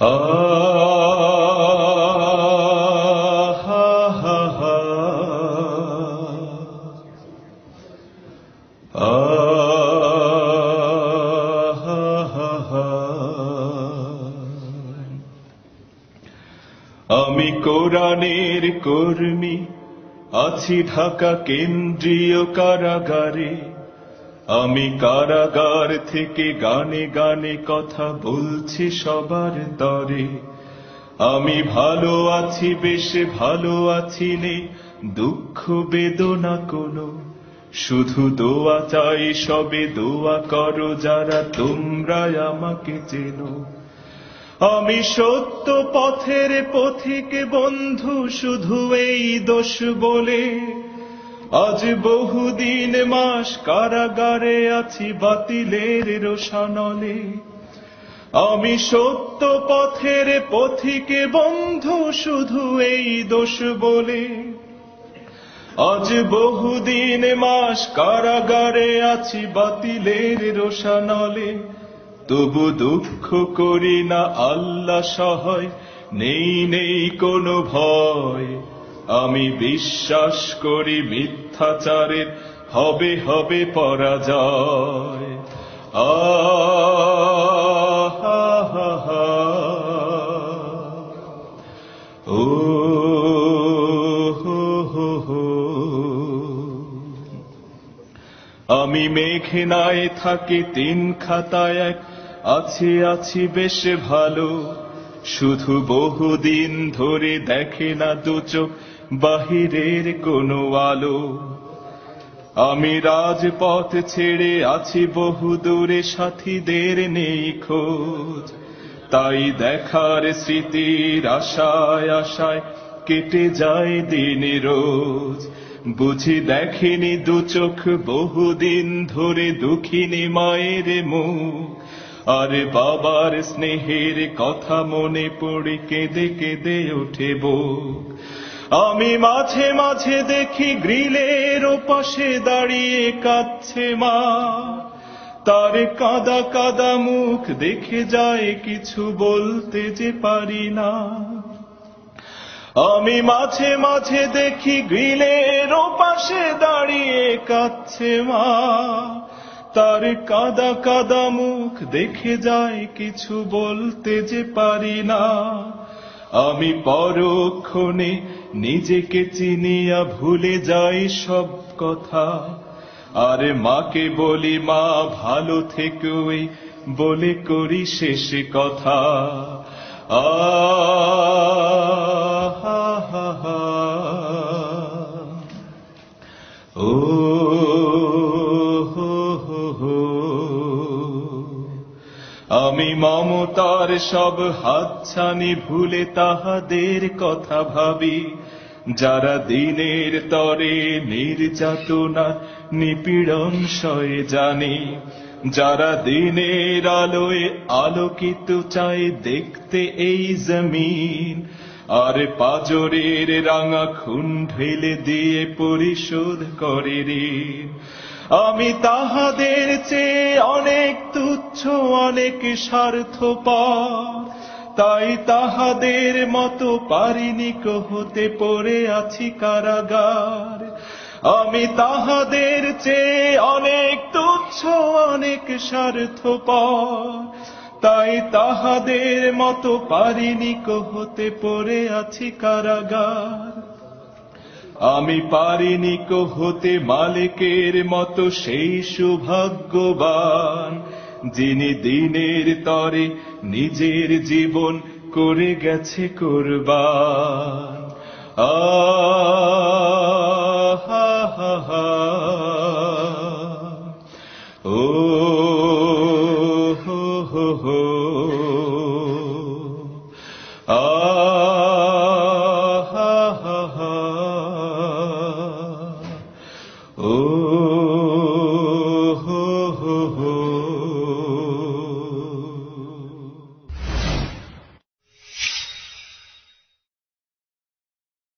আমি কোরআনের কর্মী আছি ঢাকা কেন্দ্রীয় কারাগারে। আমি কারাগার থেকে গানে গানে কথা বলছি সবার তরে। আমি ভালো আছি, বেশ ভালো আছি নে, দুঃখ বেদনা কোনো। শুধু দোয়া চাই, সবে দোয়া করো, যারা তোমরা আমাকে চেনো। আমি সত্য পথের পথিক বন্ধু, শুধু এই দোষ বলে। আজ বহুদিন মাস কারাগারে আছি বাতিলের রোশানলে। আমি সত্য পথের পথিকে বন্ধু শুধু এই দোষ বলে। আজ বহুদিন মাস কারাগারে আছি বাতিলের রোশানলে। তবু দুঃখ করি না আল্লাহ সহায়, নেই নেই কোনো ভয়। আমি বিশ্বাস করি মিথ্যাচারের হবে হবে পরাজয়। আমি মেঘনায় থাকি, তিন খাতায় এক, আছি আছি, বেশ ভালো। শুধু বহুদিন ধরে দেখে না দু চোখ বাহিরের কোনো আলো। আমি রাজপথ ছেড়ে আছি বহু দূরে, সাথীদের নেই খোঁজ। তাই দেখার স্মৃতির আশায় আশায় কেটে যায় দিন রোজ। বুঝি দেখেনি দু চোখ বহুদিন ধরে দুঃখিনী মায়ের মুখ। আর বাবার স্নেহের কথা মনে পড়ে কেঁদে কেঁদে ওঠে বুক। আমি মাঝে মাঝে দেখি গ্রিলের পাশে দাঁড়িয়ে কাঁদছে মা। তার কাদা কাদা মুখ দেখে যায়, কিছু বলতে যে পারি না। আমি মাঝে মাঝে দেখি গ্রিলের পাশে দাঁড়িয়ে কাঁদছে মা। তার কাদা কাদা মুখ দেখে যায়, কিছু বলতে যে পারি না। আমি পরক্ষণে নিজেকে চিনিয়া ভুলে যাই সব কথা। আর মাকে বলি, মা, ভালো থেকোই বলে করি শেষ কথা। আমি মমতার সব হাতছানি ভুলে তাহাদের কথা ভাবি। যারা দিনের তরে নির্যাতনা, নিপীড়ন সয়ে জানি। যারা দিনের আলোয় আলোকিত চায় দেখতে এই জমিন। আর পাজরের রাঙা খুন ঢেলে দিয়ে পরিশোধ করে ঋণ আমি তাহাদের চেয়ে অনেক তুচ্ছ, অনেক স্বার্থ তাই তাহাদের মতো পারিনি হতে পড়ে আছি কারাগার। আমি তাহাদের চেয়ে অনেক তুচ্ছ, অনেক স্বার্থ তাই তাহাদের মতো পারিনি হতে পড়ে আছি কারাগার। আমি পারিনি হতে মালিকের মতো সেই সৌভাগ্যবান, যিনি দিনের তরে নিজের জীবন করে গেছে কোরবান। আ হা হা। Oh, oh, oh.